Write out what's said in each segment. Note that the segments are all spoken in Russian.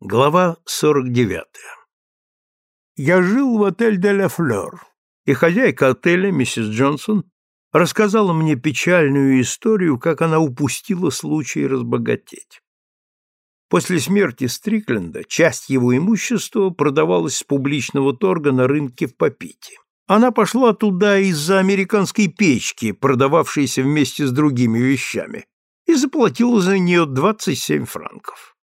Глава 49. Я жил в отель «Де ла Флёр», и хозяйка отеля, миссис Джонсон, рассказала мне печальную историю, как она упустила случай разбогатеть. После смерти Стрикленда часть его имущества продавалась с публичного торга на рынке в Попите. Она пошла туда из-за американской печки, продававшейся вместе с другими вещами, и заплатила за нее 27 франков.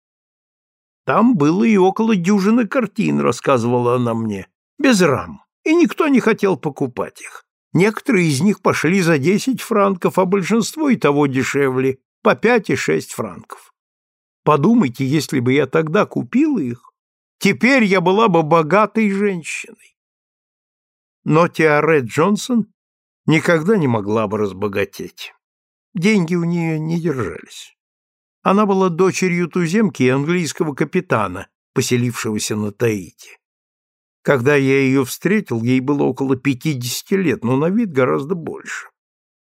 Там было и около дюжины картин, рассказывала она мне, без рам, и никто не хотел покупать их. Некоторые из них пошли за десять франков, а большинство и того дешевле, по пять и шесть франков. Подумайте, если бы я тогда купила их, теперь я была бы богатой женщиной. Но Теоре Джонсон никогда не могла бы разбогатеть. Деньги у нее не держались. Она была дочерью туземки и английского капитана, поселившегося на Таити. Когда я ее встретил, ей было около пятидесяти лет, но на вид гораздо больше.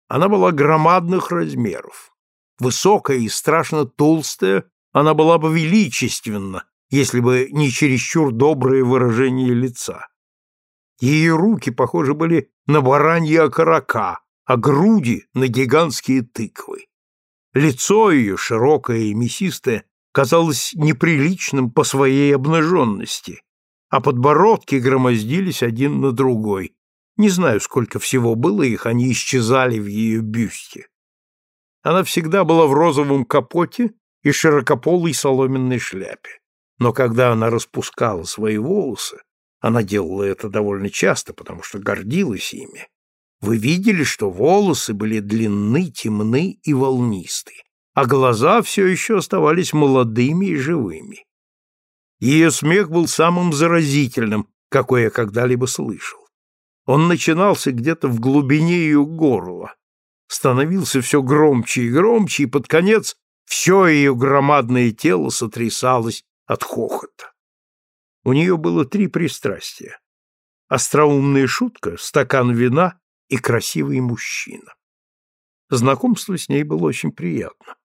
Она была громадных размеров. Высокая и страшно толстая, она была бы величественна, если бы не чересчур доброе выражение лица. Ее руки похожи были на бараньи окорока, а груди — на гигантские тыквы. Лицо ее, широкое и мясистое, казалось неприличным по своей обнаженности, а подбородки громоздились один на другой. Не знаю, сколько всего было их, они исчезали в ее бюсте. Она всегда была в розовом капоте и широкополой соломенной шляпе. Но когда она распускала свои волосы, она делала это довольно часто, потому что гордилась ими, вы видели, что волосы были длинны, темны и волнисты, а глаза все еще оставались молодыми и живыми. Ее смех был самым заразительным, какой я когда-либо слышал. Он начинался где-то в глубине ее горла, становился все громче и громче, и под конец все ее громадное тело сотрясалось от хохота. У нее было три пристрастия. Остроумная шутка, стакан вина и красивый мужчина. Знакомство с ней было очень приятно.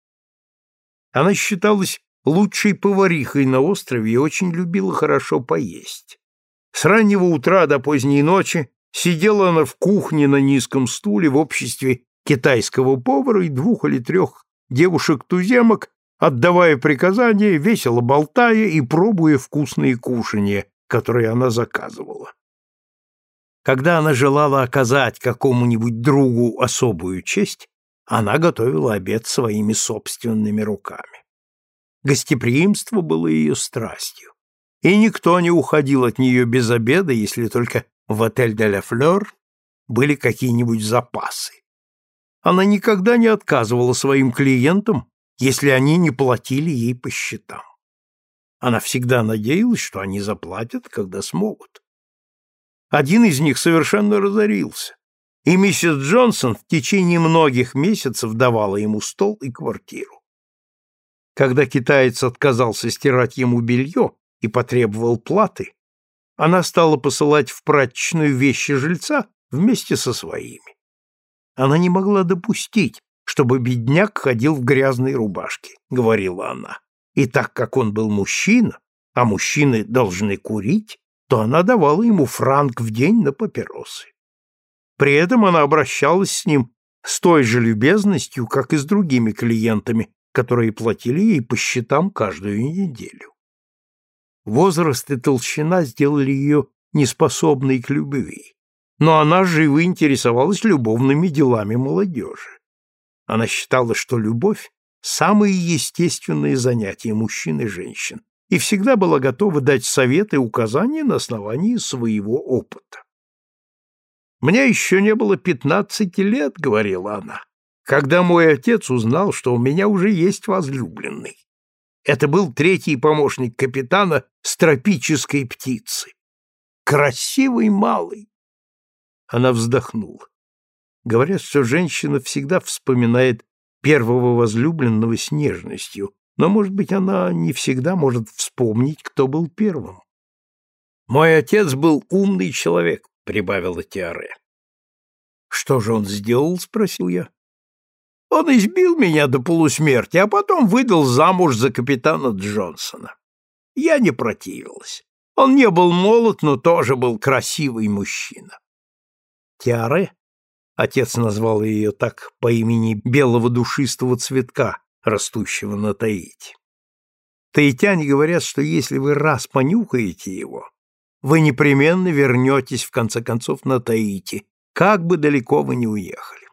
Она считалась лучшей поварихой на острове и очень любила хорошо поесть. С раннего утра до поздней ночи сидела она в кухне на низком стуле в обществе китайского повара и двух или трех девушек-туземок, отдавая приказания, весело болтая и пробуя вкусные кушанья, которые она заказывала. Когда она желала оказать какому-нибудь другу особую честь, она готовила обед своими собственными руками. Гостеприимство было ее страстью, и никто не уходил от нее без обеда, если только в отель «Де ла Флёр» были какие-нибудь запасы. Она никогда не отказывала своим клиентам, если они не платили ей по счетам. Она всегда надеялась, что они заплатят, когда смогут. Один из них совершенно разорился, и миссис Джонсон в течение многих месяцев давала ему стол и квартиру. Когда китаец отказался стирать ему белье и потребовал платы, она стала посылать в прачечную вещи жильца вместе со своими. Она не могла допустить, чтобы бедняк ходил в грязной рубашке, говорила она. И так как он был мужчина, а мужчины должны курить, то она давала ему франк в день на папиросы. При этом она обращалась с ним с той же любезностью, как и с другими клиентами, которые платили ей по счетам каждую неделю. Возраст и толщина сделали ее неспособной к любви, но она живо интересовалась любовными делами молодежи. Она считала, что любовь – самое естественное занятие мужчин и женщин, и всегда была готова дать советы и указания на основании своего опыта. «Мне еще не было пятнадцати лет», — говорила она, «когда мой отец узнал, что у меня уже есть возлюбленный. Это был третий помощник капитана с тропической птицы. Красивый малый». Она вздохнула. Говорят, что женщина всегда вспоминает первого возлюбленного с нежностью, но, может быть, она не всегда может вспомнить, кто был первым. «Мой отец был умный человек», — прибавила Тиаре. «Что же он сделал?» — спросил я. «Он избил меня до полусмерти, а потом выдал замуж за капитана Джонсона. Я не противилась. Он не был молод, но тоже был красивый мужчина. Тиаре, отец назвал ее так по имени белого душистого цветка, растущего на Таити. Таитяне говорят, что если вы раз понюхаете его, вы непременно вернетесь в конце концов на Таити, как бы далеко вы ни уехали.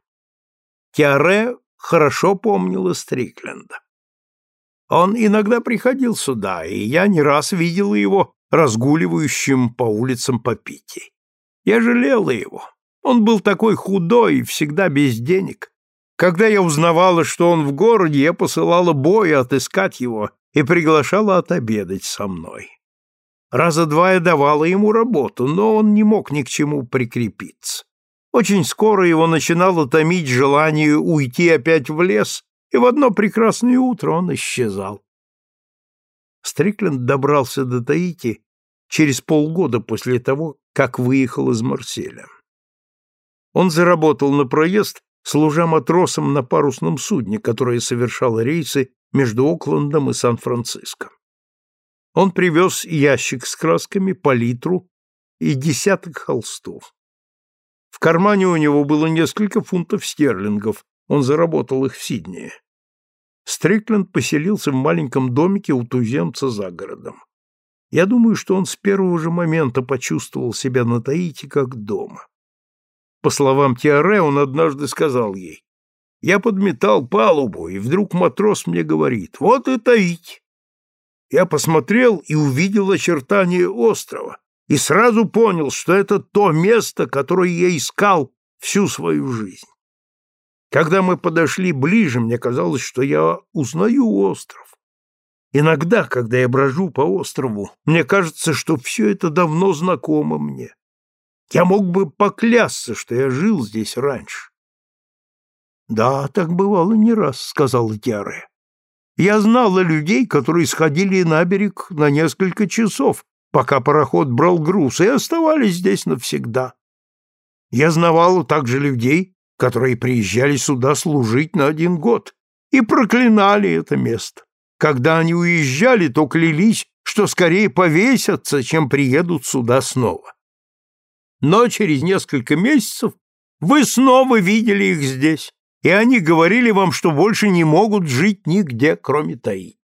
Тиаре хорошо помнила Стрикленда. Он иногда приходил сюда, и я не раз видела его разгуливающим по улицам Папити. Я жалела его. Он был такой худой и всегда без денег. Когда я узнавала, что он в городе, я посылала боя отыскать его и приглашала отобедать со мной. Раза два я давала ему работу, но он не мог ни к чему прикрепиться. Очень скоро его начинало томить желание уйти опять в лес, и в одно прекрасное утро он исчезал. Стрикленд добрался до Таити через полгода после того, как выехал из Марселя. Он заработал на проезд, служа матросом на парусном судне, которое совершало рейсы между Оклендом и Сан-Франциско. Он привез ящик с красками, палитру и десяток холстов. В кармане у него было несколько фунтов стерлингов, он заработал их в Сиднее. Стрикленд поселился в маленьком домике у туземца за городом. Я думаю, что он с первого же момента почувствовал себя на Таити как дома. По словам Тиаре, он однажды сказал ей, «Я подметал палубу, и вдруг матрос мне говорит, вот и Таити». Я посмотрел и увидел очертания острова, и сразу понял, что это то место, которое я искал всю свою жизнь. Когда мы подошли ближе, мне казалось, что я узнаю остров. Иногда, когда я брожу по острову, мне кажется, что все это давно знакомо мне. Я мог бы поклясться, что я жил здесь раньше. Да, так бывало не раз, сказала Тиаре. Я знала людей, которые сходили на берег на несколько часов, пока пароход брал груз, и оставались здесь навсегда. Я знавала также людей, которые приезжали сюда служить на один год и проклинали это место. Когда они уезжали, то клялись, что скорее повесятся, чем приедут сюда снова. Но через несколько месяцев вы снова видели их здесь, и они говорили вам, что больше не могут жить нигде, кроме Таити.